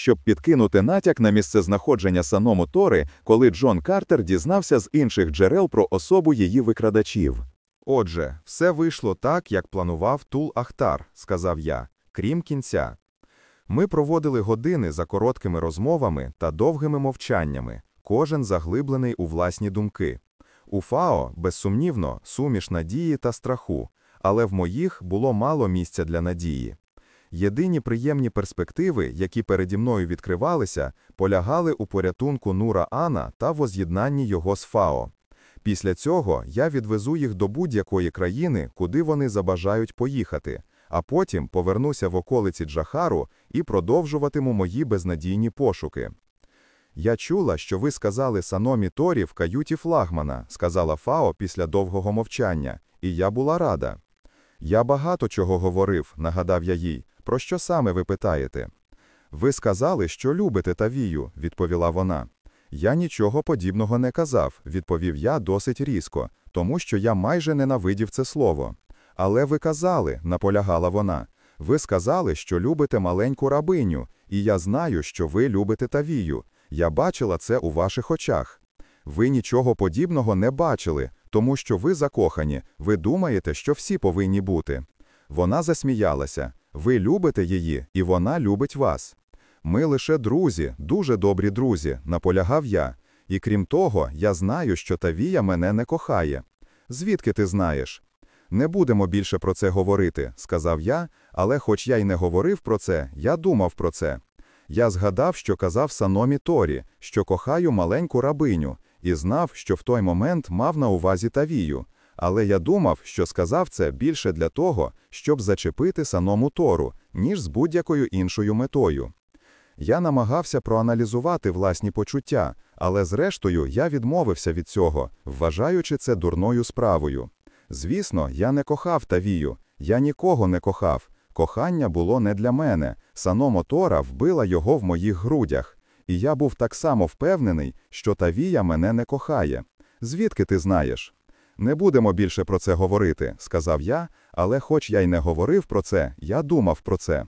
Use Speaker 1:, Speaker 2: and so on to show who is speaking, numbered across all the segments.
Speaker 1: щоб підкинути натяк на місцезнаходження Саному Тори, коли Джон Картер дізнався з інших джерел про особу її викрадачів.
Speaker 2: Отже, все вийшло так, як планував Тул Ахтар, сказав я, крім кінця. Ми проводили години за короткими розмовами та довгими мовчаннями, кожен заглиблений у власні думки. У Фао, безсумнівно, суміш надії та страху, але в моїх було мало місця для надії. Єдині приємні перспективи, які переді мною відкривалися, полягали у порятунку Нура Ана та воз'єднанні його з Фао. Після цього я відвезу їх до будь-якої країни, куди вони забажають поїхати, а потім повернуся в околиці Джахару і продовжуватиму мої безнадійні пошуки. Я чула, що ви сказали Саномі Торі в каюті флагмана, сказала Фао після довгого мовчання, і я була рада. Я багато чого говорив, нагадав я їй. Про що саме ви питаєте? Ви сказали, що любите Тавію, відповіла вона. Я нічого подібного не казав, відповів я досить різко, тому що я майже ненавидів це слово. Але ви казали, наполягала вона. Ви сказали, що любите маленьку рабиню, і я знаю, що ви любите Тавію. Я бачила це у ваших очах. Ви нічого подібного не бачили, тому що ви закохані, ви думаєте, що всі повинні бути. Вона засміялася. Ви любите її, і вона любить вас. Ми лише друзі, дуже добрі друзі, наполягав я. І крім того, я знаю, що Тавія мене не кохає. Звідки ти знаєш? Не будемо більше про це говорити, сказав я, але хоч я й не говорив про це, я думав про це. Я згадав, що казав Саномі Торі, що кохаю маленьку рабиню, і знав, що в той момент мав на увазі Тавію. Але я думав, що сказав це більше для того, щоб зачепити Саному Тору, ніж з будь-якою іншою метою. Я намагався проаналізувати власні почуття, але зрештою я відмовився від цього, вважаючи це дурною справою. Звісно, я не кохав Тавію, я нікого не кохав. Кохання було не для мене. Саномо Тора вбила його в моїх грудях, і я був так само впевнений, що Тавія мене не кохає. Звідки ти знаєш? Не будемо більше про це говорити, сказав я, але хоч я й не говорив про це, я думав про це.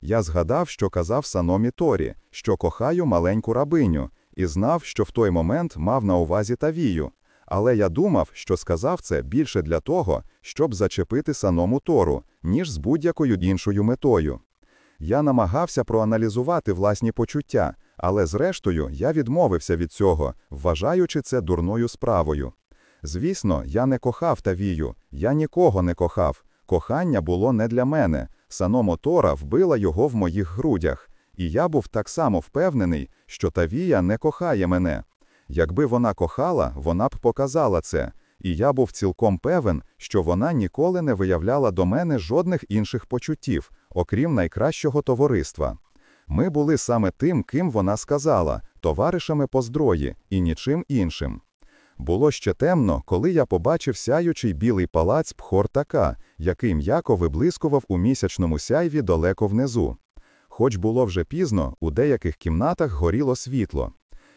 Speaker 2: Я згадав, що казав Саномі Торі, що кохаю маленьку рабиню, і знав, що в той момент мав на увазі Тавію. Але я думав, що сказав це більше для того, щоб зачепити Саному Тору, ніж з будь-якою іншою метою. Я намагався проаналізувати власні почуття, але зрештою я відмовився від цього, вважаючи це дурною справою. Звісно, я не кохав Тавію, я нікого не кохав. Кохання було не для мене. Саномо Тора вбила його в моїх грудях, і я був так само впевнений, що Тавія не кохає мене. Якби вона кохала, вона б показала це, і я був цілком певен, що вона ніколи не виявляла до мене жодних інших почуттів, окрім найкращого товариства. Ми були саме тим, ким вона сказала, товаришами по зброї і нічим іншим. Було ще темно, коли я побачив сяючий білий палац Пхортака, який м'яко виблискував у місячному сяйві далеко внизу. Хоч було вже пізно, у деяких кімнатах горіло світло.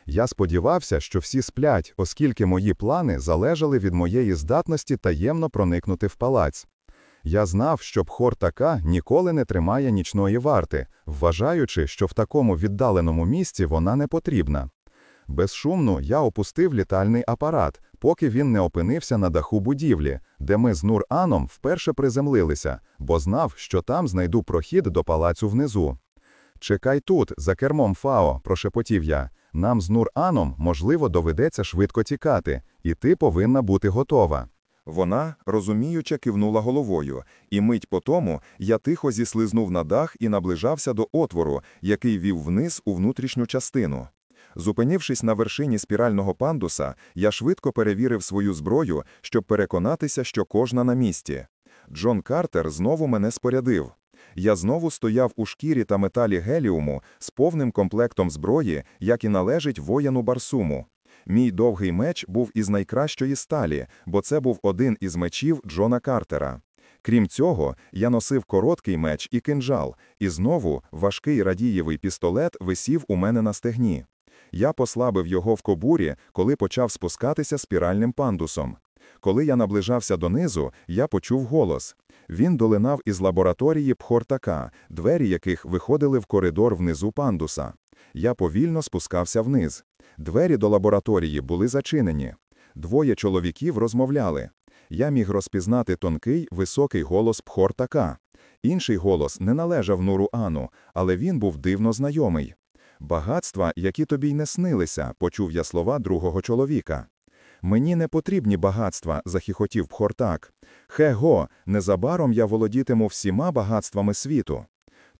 Speaker 2: Я сподівався, що всі сплять, оскільки мої плани залежали від моєї здатності таємно проникнути в палац. Я знав, що Пхортака ніколи не тримає нічної варти, вважаючи, що в такому віддаленому місці вона не потрібна. Безшумно я опустив літальний апарат, поки він не опинився на даху будівлі, де ми з Нур-Аном вперше приземлилися, бо знав, що там знайду прохід до палацу внизу. Чекай тут, за кермом Фао, прошепотів я. Нам з Нур-Аном, можливо, доведеться швидко тікати, і ти повинна бути готова.
Speaker 3: Вона, розуміюче, кивнула головою, і мить по тому я тихо зіслизнув на дах і наближався до отвору, який вів вниз у внутрішню частину. Зупинившись на вершині спірального пандуса, я швидко перевірив свою зброю, щоб переконатися, що кожна на місці. Джон Картер знову мене спорядив. Я знову стояв у шкірі та металі геліуму з повним комплектом зброї, як і належить воєну Барсуму. Мій довгий меч був із найкращої сталі, бо це був один із мечів Джона Картера. Крім цього, я носив короткий меч і кинджал, і знову важкий радієвий пістолет висів у мене на стегні. Я послабив його в кобурі, коли почав спускатися спіральним пандусом. Коли я наближався донизу, я почув голос. Він долинав із лабораторії Пхортака, двері яких виходили в коридор внизу пандуса. Я повільно спускався вниз. Двері до лабораторії були зачинені. Двоє чоловіків розмовляли. Я міг розпізнати тонкий, високий голос Пхортака. Інший голос не належав Нуру Ану, але він був дивно знайомий. Багатства, які тобі й не снилися, почув я слова другого чоловіка. Мені не потрібні багатства, захіхотів Пхортак. Хего, незабаром я володітиму всіма багатствами світу.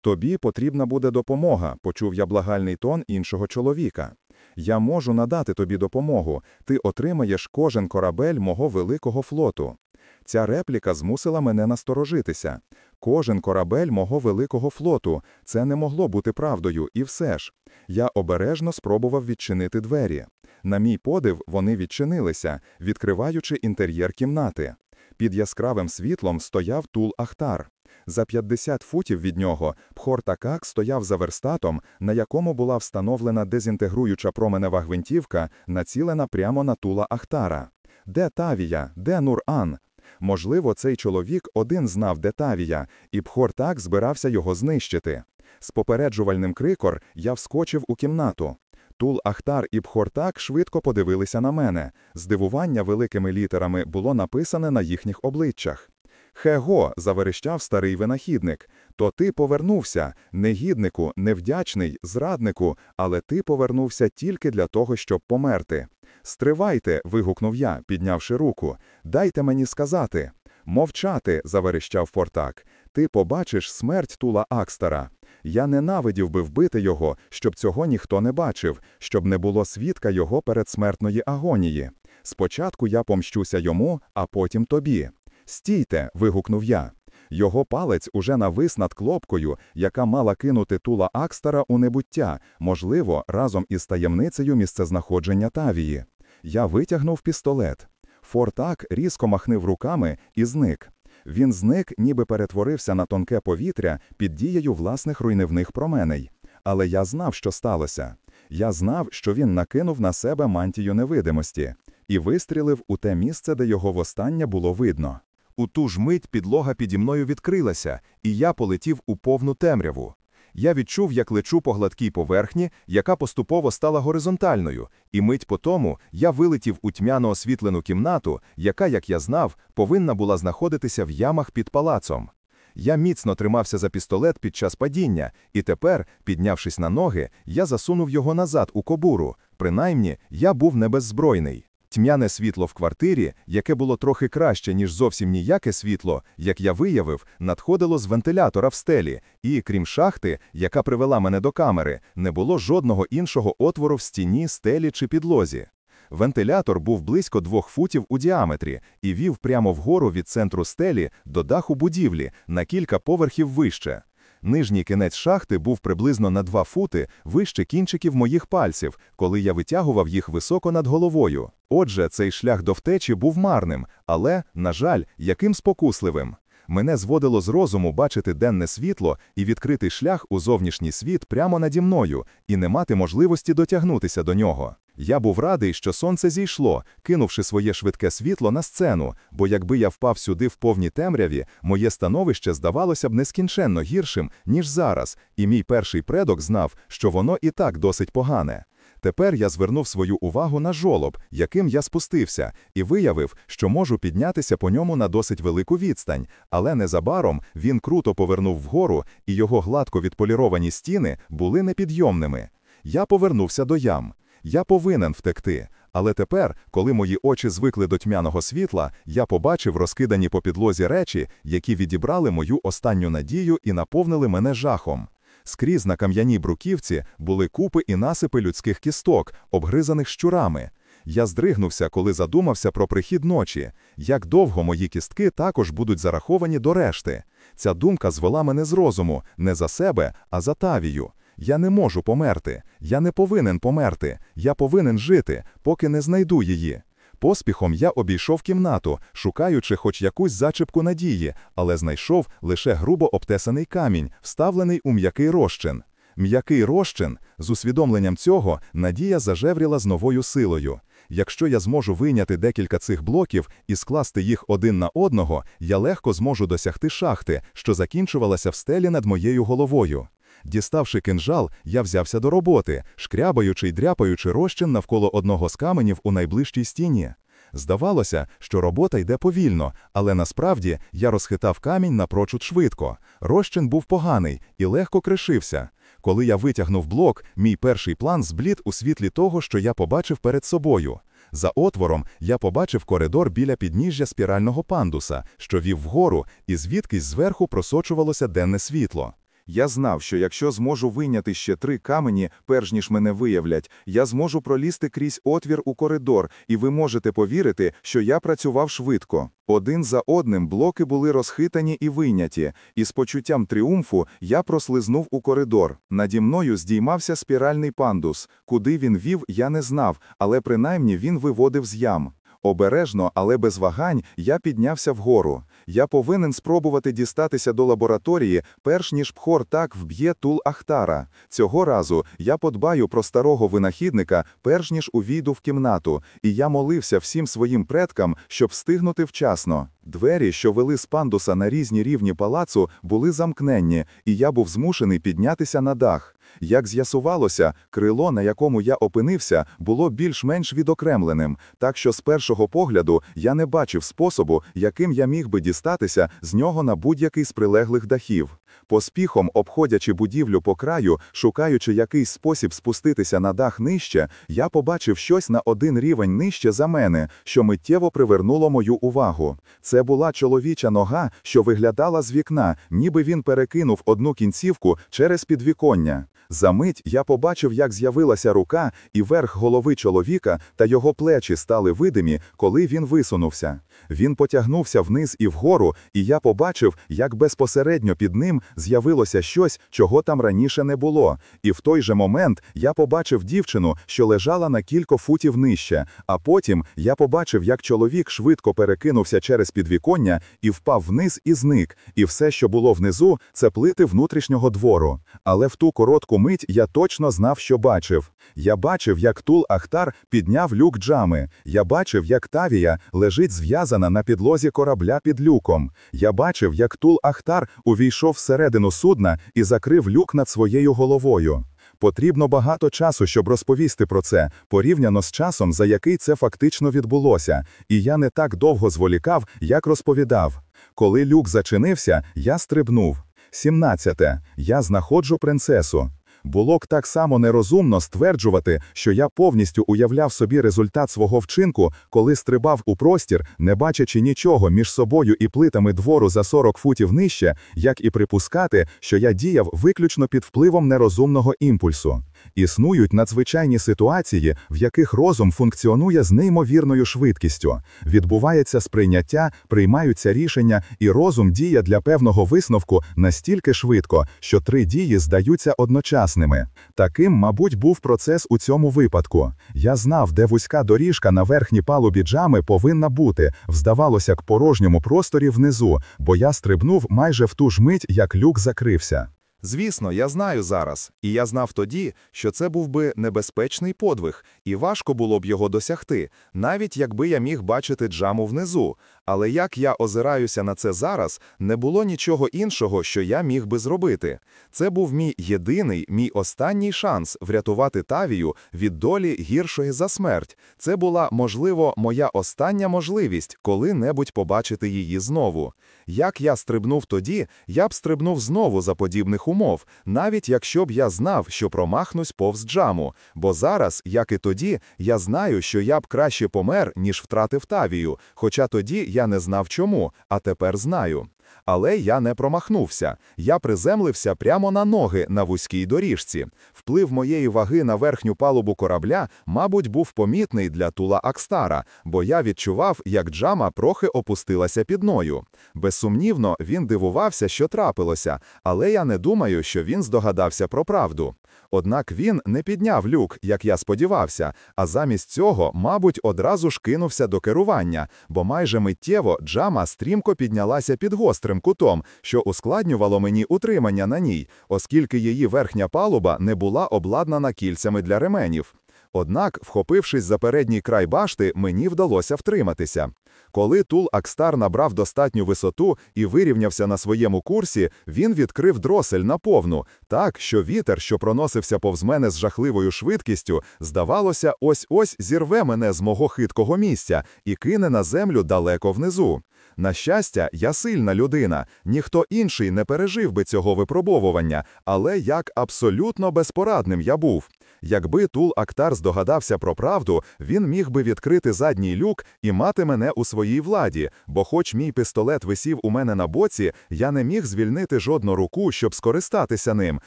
Speaker 3: Тобі потрібна буде допомога, почув я благальний тон іншого чоловіка. Я можу надати тобі допомогу, ти отримаєш кожен корабель мого великого флоту. Ця репліка змусила мене насторожитися. Кожен корабель мого великого флоту. Це не могло бути правдою, і все ж. Я обережно спробував відчинити двері. На мій подив, вони відчинилися, відкриваючи інтер'єр кімнати. Під яскравим світлом стояв Тул Ахтар. За 50 футів від нього Пхортакак стояв за верстатом, на якому була встановлена дезінтегруюча променева гвинтівка, націлена прямо на Тула Ахтара. Де Тавія? Де Нур-Ан? Можливо, цей чоловік один знав, де Тавія, і Пхортак збирався його знищити. З попереджувальним крикор я вскочив у кімнату. Тул Ахтар і Пхортак швидко подивилися на мене. Здивування великими літерами було написане на їхніх обличчях. Хего, заверещав старий винахідник. То ти повернувся, негіднику, невдячний, зраднику, але ти повернувся тільки для того, щоб померти. Стривайте, вигукнув я, піднявши руку. Дайте мені сказати. Мовчати, заверещав Фортак. Ти побачиш смерть Тула Акстара. Я ненавидів би вбити його, щоб цього ніхто не бачив, щоб не було свідка його передсмертної агонії. Спочатку я помщуся йому, а потім тобі. Стійте. вигукнув я. Його палець уже навис над клопкою, яка мала кинути тула Акстара у небуття, можливо, разом із таємницею місцезнаходження Тавії. Я витягнув пістолет. Фортак різко махнив руками і зник. Він зник, ніби перетворився на тонке повітря під дією власних руйнівних променей. Але я знав, що сталося. Я знав, що він накинув на себе мантію невидимості і вистрілив у те місце, де його востаннє було видно.
Speaker 2: У ту ж мить підлога піді мною відкрилася, і я полетів у повну темряву. Я відчув, як лечу по гладкій поверхні, яка поступово стала горизонтальною, і мить по тому я вилетів у тьмяно освітлену кімнату, яка, як я знав, повинна була знаходитися в ямах під палацом. Я міцно тримався за пістолет під час падіння, і тепер, піднявшись на ноги, я засунув його назад у кобуру. Принаймні, я був не беззбройний. Тьмяне світло в квартирі, яке було трохи краще, ніж зовсім ніяке світло, як я виявив, надходило з вентилятора в стелі, і, крім шахти, яка привела мене до камери, не було жодного іншого отвору в стіні, стелі чи підлозі. Вентилятор був близько двох футів у діаметрі і вів прямо вгору від центру стелі до даху будівлі на кілька поверхів вище. Нижній кінець шахти був приблизно на два фути вище кінчиків моїх пальців, коли я витягував їх високо над головою. Отже, цей шлях до втечі був марним, але, на жаль, яким спокусливим. Мене зводило з розуму бачити денне світло і відкритий шлях у зовнішній світ прямо наді мною, і не мати можливості дотягнутися до нього. Я був радий, що сонце зійшло, кинувши своє швидке світло на сцену, бо якби я впав сюди в повній темряві, моє становище здавалося б нескінченно гіршим, ніж зараз, і мій перший предок знав, що воно і так досить погане. Тепер я звернув свою увагу на жолоб, яким я спустився, і виявив, що можу піднятися по ньому на досить велику відстань, але незабаром він круто повернув вгору, і його гладко відполіровані стіни були непідйомними. Я повернувся до ям. Я повинен втекти. Але тепер, коли мої очі звикли до тьмяного світла, я побачив розкидані по підлозі речі, які відібрали мою останню надію і наповнили мене жахом. Скрізь на кам'яній бруківці були купи і насипи людських кісток, обгризаних щурами. Я здригнувся, коли задумався про прихід ночі, як довго мої кістки також будуть зараховані до решти. Ця думка звела мене з розуму не за себе, а за тавію. Я не можу померти, я не повинен померти, я повинен жити, поки не знайду її. Поспіхом я обійшов кімнату, шукаючи хоч якусь зачіпку надії, але знайшов лише грубо обтесаний камінь, вставлений у м'який розчин.
Speaker 1: М'який розчин, з усвідомленням цього, Надія зажевріла з новою силою. Якщо я зможу вийняти декілька цих блоків і скласти їх один на одного, я легко зможу досягти шахти, що закінчувалася в стелі над моєю головою. Діставши кинжал, я взявся до роботи, шкрябаючи й дряпаючи розчин навколо одного з каменів у найближчій стіні. Здавалося, що робота йде повільно, але насправді я розхитав камінь напрочуд швидко. Розчин був поганий і легко кришився. Коли я витягнув блок, мій перший план зблід у світлі того, що я побачив перед собою. За отвором я побачив коридор біля підніжжя спірального пандуса, що вів вгору, і звідкись зверху просочувалося денне світло.
Speaker 3: Я знав, що якщо зможу вийняти ще три камені, перш ніж мене виявлять, я зможу пролізти крізь отвір у коридор, і ви можете повірити, що я працював швидко. Один за одним блоки були розхитані і вийняті, і з почуттям тріумфу я прослизнув у коридор. Наді мною здіймався спіральний пандус. Куди він вів, я не знав, але принаймні він виводив з ям. Обережно, але без вагань, я піднявся вгору. Я повинен спробувати дістатися до лабораторії, перш ніж Пхор так вб'є тул Ахтара. Цього разу я подбаю про старого винахідника, перш ніж увійду в кімнату, і я молився всім своїм предкам, щоб встигнути вчасно. Двері, що вели з пандуса на різні рівні палацу, були замкненні, і я був змушений піднятися на дах. Як з'ясувалося, крило, на якому я опинився, було більш-менш відокремленим, так що з першого погляду я не бачив способу, яким я міг би дістатися з нього на будь-який з прилеглих дахів. Поспіхом, обходячи будівлю по краю, шукаючи якийсь спосіб спуститися на дах нижче, я побачив щось на один рівень нижче за мене, що миттєво привернуло мою увагу. Це була чоловіча нога, що виглядала з вікна, ніби він перекинув одну кінцівку через підвіконня. За мить я побачив, як з'явилася рука, і верх голови чоловіка та його плечі стали видимі, коли він висунувся. Він потягнувся вниз і вгору, і я побачив, як безпосередньо під ним з'явилося щось, чого там раніше не було. І в той же момент я побачив дівчину, що лежала на кілька футів нижче. А потім я побачив, як чоловік швидко перекинувся через підвіконня і впав вниз і зник. І все, що було внизу, це плити внутрішнього двору. Але в ту коротку мить я точно знав, що бачив. Я бачив, як Тул Ахтар підняв люк джами. Я бачив, як Тавія лежить зв'язана на підлозі корабля під люком. Я бачив, як Тул Ахтар увійшов всередину судна і закрив люк над своєю головою. Потрібно багато часу, щоб розповісти про це, порівняно з часом, за який це фактично відбулося, і я не так довго зволікав, як розповідав. Коли люк зачинився, я стрибнув. 17. Я знаходжу принцесу. Було б так само нерозумно стверджувати, що я повністю уявляв собі результат свого вчинку, коли стрибав у простір, не бачачи нічого між собою і плитами двору за 40 футів нижче, як і припускати, що я діяв виключно під впливом нерозумного імпульсу. Існують надзвичайні ситуації, в яких розум функціонує з неймовірною швидкістю. Відбувається сприйняття, приймаються рішення, і розум діє для певного висновку настільки швидко, що три дії здаються одночасними. Таким, мабуть, був процес у цьому випадку. Я знав, де вузька доріжка на верхній палубі джами повинна бути, вздавалося к порожньому просторі внизу, бо я стрибнув майже в ту ж мить, як люк закрився. Звісно, я знаю зараз, і я знав тоді, що це був би небезпечний подвиг, і важко було б його досягти, навіть якби я міг бачити джаму внизу. Але як я озираюся на це зараз, не було нічого іншого, що я міг би зробити. Це був мій єдиний, мій останній шанс врятувати Тавію від долі гіршої за смерть. Це була, можливо, моя остання можливість коли-небудь побачити її знову. Як я стрибнув тоді, я б стрибнув знову за подібних умов, навіть якщо б я знав, що промахнусь повз джаму. Бо зараз, як і тоді, я знаю, що я б краще помер, ніж втратив Тавію, хоча тоді я не знав чому, а тепер знаю. Але я не промахнувся. Я приземлився прямо на ноги на вузькій доріжці. Вплив моєї ваги на верхню палубу корабля, мабуть, був помітний для Тула Акстара, бо я відчував, як джама трохи опустилася під ною. Безсумнівно, він дивувався, що трапилося, але я не думаю, що він здогадався про правду. Однак він не підняв люк, як я сподівався, а замість цього, мабуть, одразу ж кинувся до керування, бо майже миттєво джама стрімко піднялася під гостем.
Speaker 1: Гострим кутом, що ускладнювало мені утримання на ній, оскільки її верхня палуба не була обладнана кільцями для ременів. Однак, вхопившись за передній край башти, мені вдалося втриматися. Коли Тул Акстар набрав достатню висоту і вирівнявся на своєму курсі, він відкрив дросель наповну, так, що вітер, що проносився повз мене з жахливою швидкістю, здавалося, ось-ось зірве мене з мого хиткого місця і кине на землю далеко внизу. На щастя, я сильна людина, ніхто інший не пережив би цього випробовування, але як абсолютно безпорадним я був. Якби Тул Актар здогадався про правду, він міг би відкрити задній люк і мати мене у своїй владі, бо, хоч мій пістолет висів у мене на боці, я не міг звільнити жодну руку, щоб скористатися ним.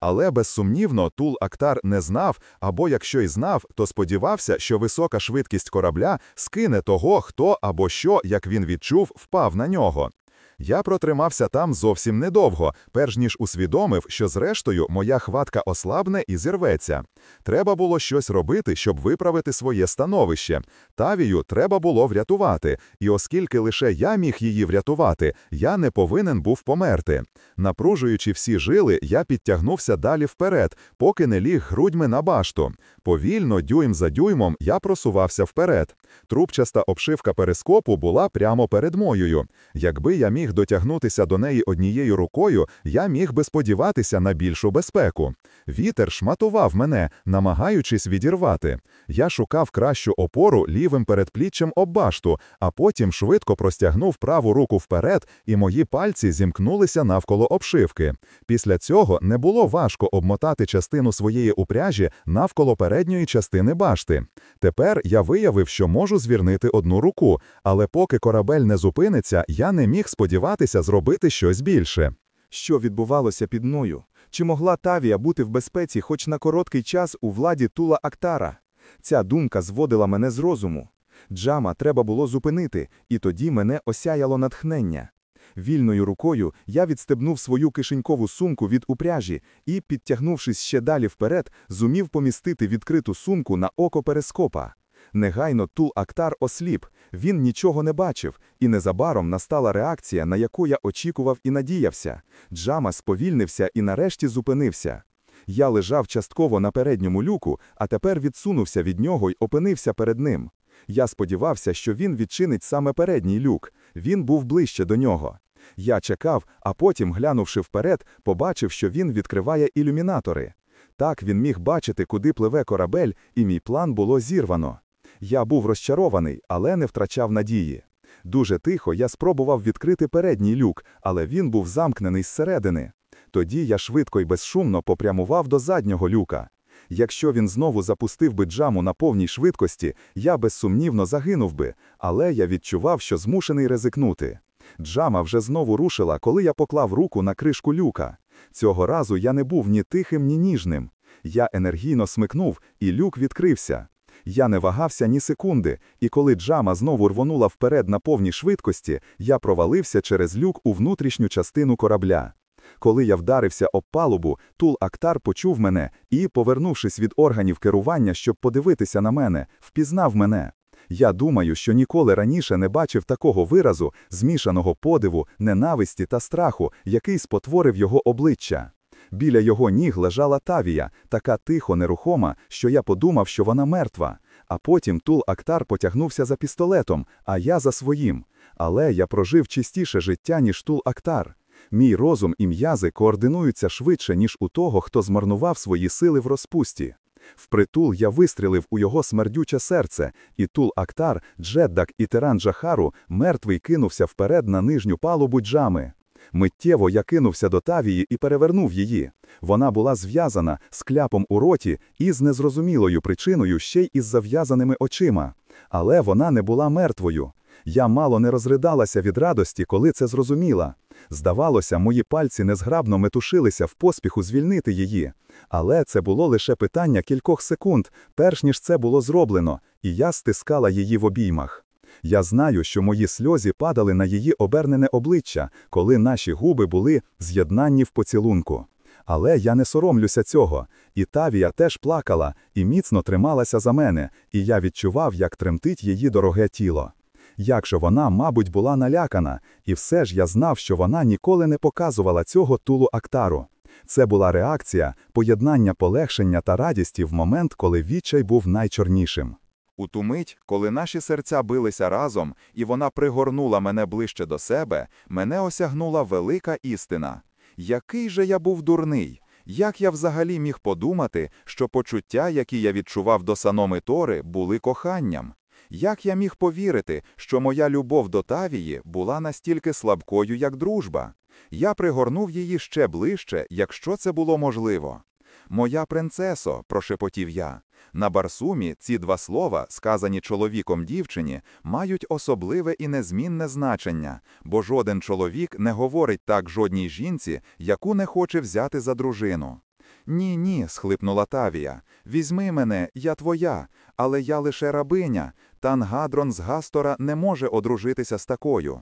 Speaker 1: Але безсумнівно Тул Актар не знав, або якщо й знав, то сподівався, що висока швидкість корабля скине того, хто або що, як він відчув, впав на нього. Я протримався там зовсім недовго, перш ніж усвідомив, що зрештою моя хватка ослабне і зірветься. Треба було щось робити, щоб виправити своє становище. Тавію треба було врятувати, і оскільки лише я міг її врятувати, я не повинен був померти. Напружуючи всі жили, я підтягнувся далі вперед, поки не ліг грудьми на башту. Повільно, дюйм за дюймом, я просувався вперед. Трубчаста обшивка перископу була прямо перед моєю. Якби я міг дотягнутися до неї однією рукою, я міг би сподіватися на більшу безпеку. Вітер шматував мене, намагаючись відірвати. Я шукав кращу опору лівим передпліччям об башту, а потім швидко простягнув праву руку вперед, і мої пальці зімкнулися навколо обшивки. Після цього не було важко обмотати частину своєї упряжі навколо передньої частини башти. Тепер я виявив, що можу звірнити одну руку, але поки корабель не зупиниться, я не міг сподіватися зробити щось більше.
Speaker 2: Що відбувалося під мною? Чи могла Тавія бути в безпеці хоч на короткий час у владі Тула Актара? Ця думка зводила мене з розуму. Джама треба було зупинити, і тоді мене осяяло натхнення. Вільною рукою я відстебнув свою кишенькову сумку від упряжі і, підтягнувшись ще далі вперед, зумів помістити відкриту сумку на око перископа. Негайно Тул Актар осліп, він нічого не бачив, і незабаром настала реакція, на яку я очікував і надіявся. Джама сповільнився і нарешті зупинився. Я лежав частково на передньому люку, а тепер відсунувся від нього й опинився перед ним. Я сподівався, що він відчинить саме передній люк, він був ближче до нього. Я чекав, а потім, глянувши вперед, побачив, що він відкриває ілюмінатори. Так він міг бачити, куди пливе корабель, і мій план було зірвано. Я був розчарований, але не втрачав надії. Дуже тихо я спробував відкрити передній люк, але він був замкнений зсередини. Тоді я швидко і безшумно попрямував до заднього люка. Якщо він знову запустив би джаму на повній швидкості, я безсумнівно загинув би, але я відчував, що змушений ризикнути. Джама вже знову рушила, коли я поклав руку на кришку люка. Цього разу я не був ні тихим, ні ніжним. Я енергійно смикнув, і люк відкрився. Я не вагався ні секунди, і коли джама знову рвонула вперед на повній швидкості, я провалився через люк у внутрішню частину корабля. Коли я вдарився об палубу, Тул Актар почув мене і, повернувшись від органів керування, щоб подивитися на мене, впізнав мене. Я думаю, що ніколи раніше не бачив такого виразу, змішаного подиву, ненависті та страху, який спотворив його обличчя. Біля його ніг лежала Тавія, така тихо нерухома, що я подумав, що вона мертва. А потім Тул Актар потягнувся за пістолетом, а я за своїм. Але я прожив чистіше життя, ніж Тул Актар. Мій розум і м'язи координуються швидше, ніж у того, хто змарнував свої сили в розпусті. Впритул я вистрілив у його смердюче серце, і Тул Актар, Джеддак і Тиран Джахару мертвий кинувся вперед на нижню палубу джами. Миттєво я кинувся до Тавії і перевернув її. Вона була зв'язана з кляпом у роті і з незрозумілою причиною ще й із зав'язаними очима. Але вона не була мертвою. Я мало не розридалася від радості, коли це зрозуміла. Здавалося, мої пальці незграбно метушилися в поспіху звільнити її. Але це було лише питання кількох секунд, перш ніж це було зроблено, і я стискала її в обіймах. Я знаю, що мої сльози падали на її обернене обличчя, коли наші губи були з'єднані в поцілунку. Але я не соромлюся цього. І Тавія теж плакала і міцно трималася за мене, і я відчував, як тремтить її дороге тіло.
Speaker 1: Як же вона, мабуть, була налякана, і все ж я знав, що вона ніколи не показувала цього тулу Актару. Це була реакція, поєднання полегшення та радісті в момент, коли відчай був найчорнішим.
Speaker 3: У ту мить, коли наші серця билися разом, і вона пригорнула мене ближче до себе, мене осягнула велика істина. Який же я був дурний! Як я взагалі міг подумати, що почуття, які я відчував до Саноми Тори, були коханням? Як я міг повірити, що моя любов до Тавії була настільки слабкою, як дружба? Я пригорнув її ще ближче, якщо це було можливо. Моя принцесо, прошепотів я. На Барсумі ці два слова, сказані чоловіком дівчині, мають особливе і незмінне значення, бо жоден чоловік не говорить так жодній жінці, яку не хоче взяти за дружину. Ні, ні, схлипнула Тавія. Візьми мене, я твоя, але я лише рабиня. Тангадрон з Гастора не може одружитися з такою.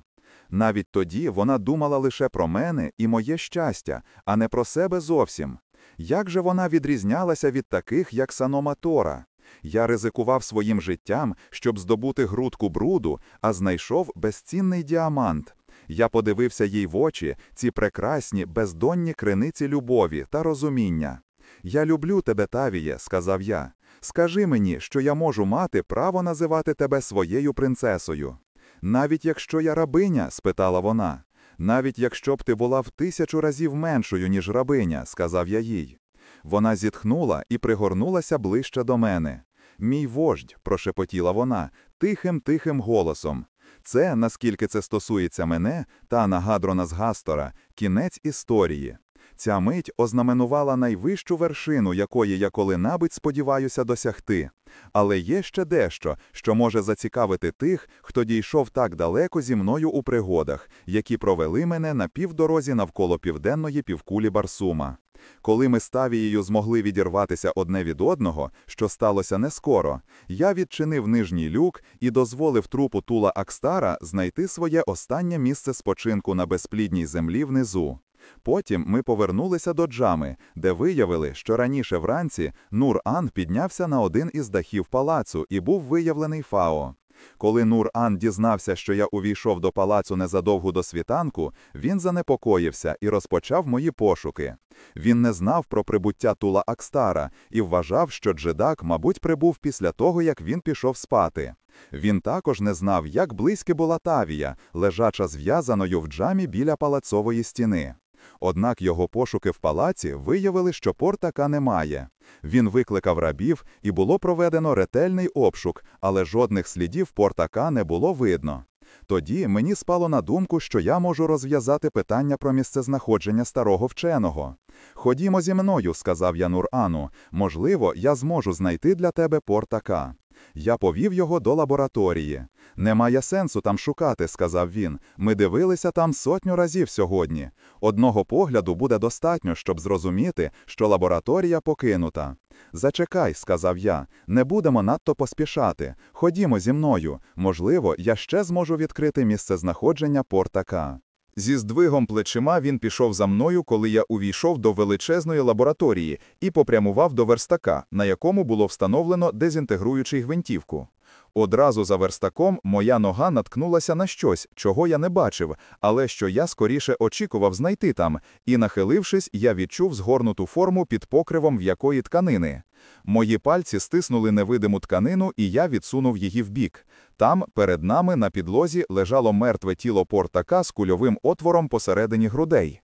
Speaker 3: Навіть тоді вона думала лише про мене і моє щастя, а не про себе зовсім. Як же вона відрізнялася від таких, як Санома Тора? Я ризикував своїм життям, щоб здобути грудку бруду, а знайшов безцінний діамант. Я подивився їй в очі, ці прекрасні, бездонні криниці любові та розуміння. Я люблю тебе, Тавіє, сказав я. Скажи мені, що я можу мати право називати тебе своєю принцесою. Навіть якщо я рабиня, спитала вона. Навіть якщо б ти була в тисячу разів меншою, ніж рабиня, сказав я їй. Вона зітхнула і пригорнулася ближче до мене. Мій вождь, прошепотіла вона, тихим тихим голосом. Це, наскільки це стосується мене, та нагадро Гастора, кінець історії. Ця мить ознаменувала найвищу вершину, якої я коли-небудь сподіваюся досягти. Але є ще дещо, що може зацікавити тих, хто дійшов так далеко зі мною у пригодах, які провели мене на півдорозі навколо південної півкулі Барсума. Коли ми з Тавією змогли відірватися одне від одного, що сталося не скоро, я відчинив нижній люк і дозволив трупу Тула Акстара знайти своє останнє місце спочинку на безплідній землі внизу. Потім ми повернулися до джами, де виявили, що раніше вранці Нур-Ан піднявся на один із дахів палацу і був виявлений Фао. Коли Нур-Ан дізнався, що я увійшов до палацу незадовго до світанку, він занепокоївся і розпочав мої пошуки. Він не знав про прибуття Тула Акстара і вважав, що Джедак, мабуть, прибув після того, як він пішов спати. Він також не знав, як близько була Тавія, лежача зв'язаною в джамі біля палацової стіни. Однак його пошуки в палаці виявили, що портака немає. Він викликав рабів і було проведено ретельний обшук, але жодних слідів портака не було видно. Тоді мені спало на думку, що я можу розв'язати питання про місцезнаходження старого вченого. Ходімо зі мною, сказав я Нур-Ану. Можливо, я зможу знайти для тебе портака. Я повів його до лабораторії. Немає сенсу там шукати, сказав він. Ми дивилися там сотню разів сьогодні. Одного погляду буде достатньо, щоб зрозуміти, що лабораторія покинута. Зачекай, сказав я, не будемо надто поспішати. Ходімо зі мною. Можливо, я ще зможу відкрити місце знаходження портака. Зі здвигом плечима він пішов за мною, коли я увійшов до величезної лабораторії і попрямував до верстака, на якому було встановлено дезінтегруючий гвинтівку. Одразу за верстаком моя нога наткнулася на щось, чого я не бачив, але що я скоріше очікував знайти там, і, нахилившись, я відчув згорнуту форму під покривом в'якої тканини. Мої пальці стиснули невидиму тканину, і я відсунув її вбік. Там, перед нами, на підлозі, лежало мертве тіло портака з кульовим отвором посередині грудей.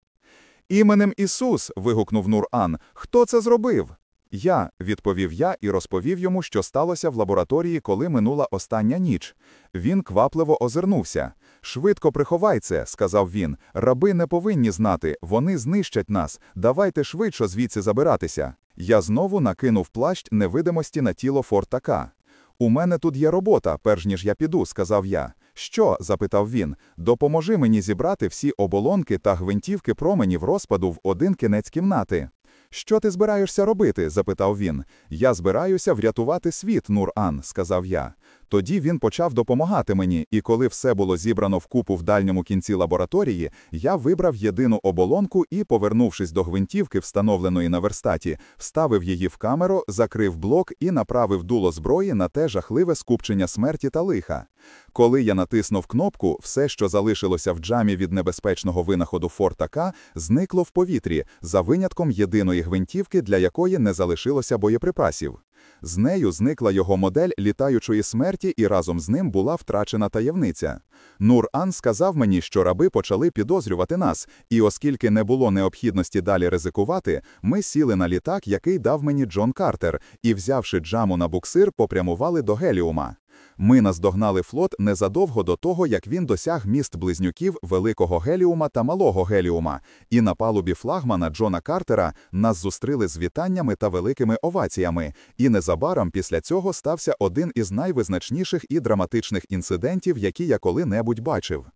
Speaker 3: Іменем Ісус. вигукнув Нур-Ан. Хто це зробив? Я, відповів я і розповів йому, що сталося в лабораторії, коли минула остання ніч. Він квапливо озирнувся. Швидко приховай це, сказав він. Раби не повинні знати, вони знищать нас. Давайте швидше звідси забиратися. Я знову накинув плащ невидимості на тіло фортака. У мене тут є робота, перш ніж я піду, сказав я. Що? запитав він. Допоможи мені зібрати всі оболонки та гвинтівки променів розпаду в один кінець кімнати. Що ти збираєшся робити? запитав він. Я збираюся врятувати світ, Нур-Ан, сказав я. Тоді він почав допомагати мені, і коли все було зібрано вкупу в дальньому кінці лабораторії, я вибрав єдину оболонку і, повернувшись до гвинтівки, встановленої на верстаті, вставив її в камеру, закрив блок і направив дуло зброї на те жахливе скупчення смерті та лиха.
Speaker 1: Коли я натиснув кнопку, все, що залишилося в джамі від небезпечного винаходу Форта К, зникло в повітрі, за винятком єдиної гвинтівки, для якої не залишилося боєприпасів. З нею зникла його модель літаючої смерті, і разом з ним була втрачена таємниця. Нур-Ан сказав мені, що раби почали підозрювати нас, і оскільки не було необхідності далі ризикувати, ми сіли на літак, який дав мені Джон Картер, і, взявши джаму на буксир, попрямували до Геліума. Ми наздогнали флот незадовго до того, як він досяг міст близнюків Великого Геліума та Малого Геліума, і на палубі флагмана Джона Картера нас зустріли з вітаннями та великими оваціями. І незабаром після цього стався один із найвизначніших і драматичних інцидентів, які я коли-небудь бачив.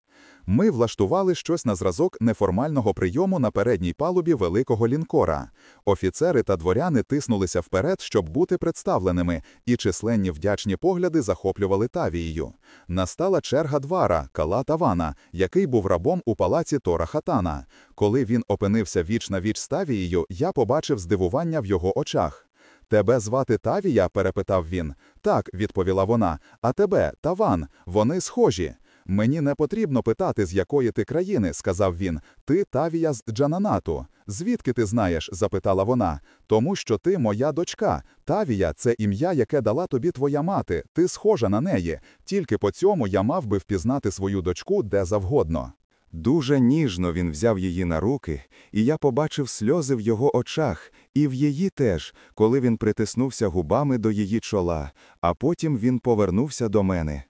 Speaker 1: Ми влаштували щось на зразок неформального прийому на передній палубі великого лінкора. Офіцери та дворяни тиснулися вперед, щоб бути представленими, і численні вдячні погляди захоплювали Тавією. Настала черга двара, Кала Тавана, який був рабом у палаці Тора Хатана. Коли він опинився віч на віч з Тавією, я побачив здивування в його очах. Тебе звати Тавія? перепитав він. Так, відповіла вона. А тебе, Таван, вони схожі. Мені не потрібно питати, з якої ти країни, сказав він. Ти Тавія з Джананату. Звідки ти знаєш? запитала вона. Тому що ти моя дочка. Тавія це ім'я, яке дала тобі твоя мати. Ти схожа на неї. Тільки по цьому я мав би впізнати свою дочку де завгодно.
Speaker 2: Дуже ніжно він взяв її на руки, і я побачив сльози в його очах, і в її теж, коли він притиснувся губами до її чола, а потім він повернувся до мене.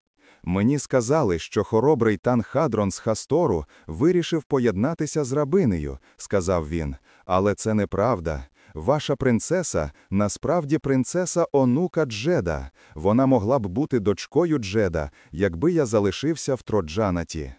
Speaker 2: Мені сказали, що хоробрий Танхадрон з Хастору вирішив поєднатися з рабинею, сказав він, але це неправда. Ваша принцеса насправді принцеса онука Джеда. Вона могла б бути дочкою Джеда, якби я залишився в Троджанаті.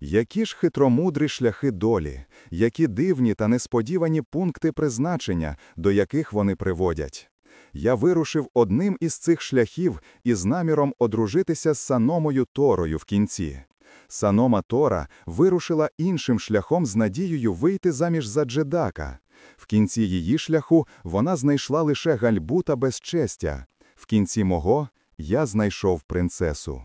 Speaker 2: Які ж хитромудрі шляхи долі, які дивні та несподівані пункти призначення, до яких вони приводять. Я вирушив одним із цих шляхів із наміром одружитися з Саномою Торою в кінці. Санома Тора вирушила іншим шляхом з надією вийти заміж за Джедака. В кінці її шляху вона знайшла лише гальбу та безчестя. В кінці мого я знайшов принцесу.